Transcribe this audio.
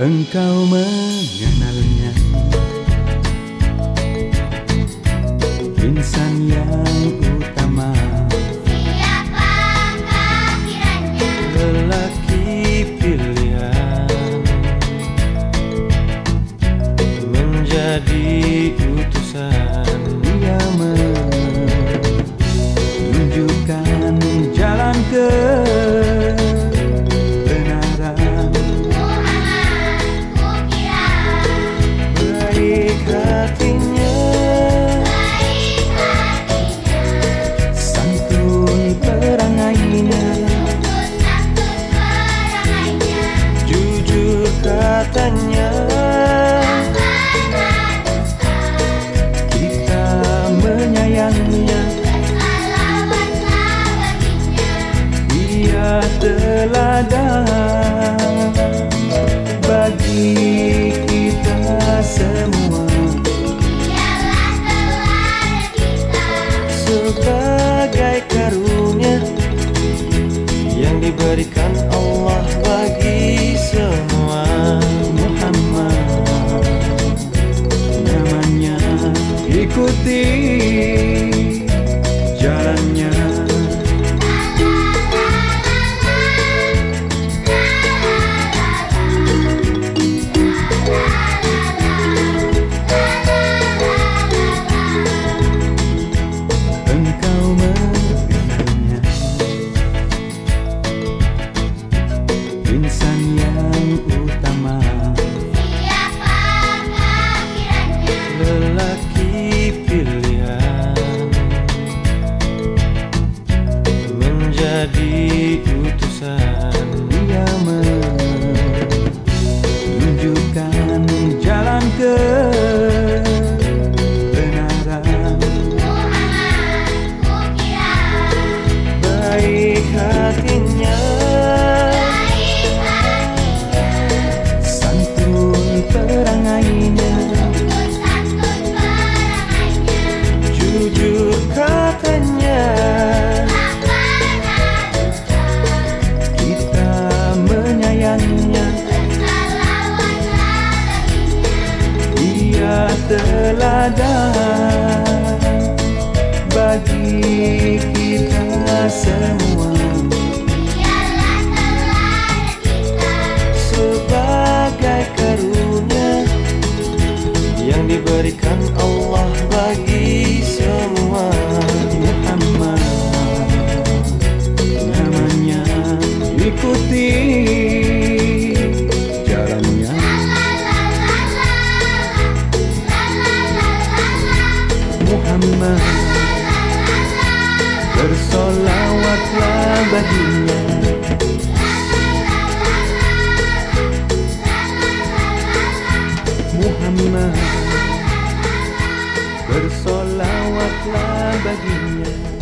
engkau mengenalnya. Insan yang Tanya, Kita menyayanginya. Dia teladan bagi kita semua. insan yang utama. teladan bagi kita semua. Sebagai karunia yang diberikan Allah bagi semua Muhammad namanya ikuti bersama Bersolawatlah baginya Muhammad Bersolawatlah baginya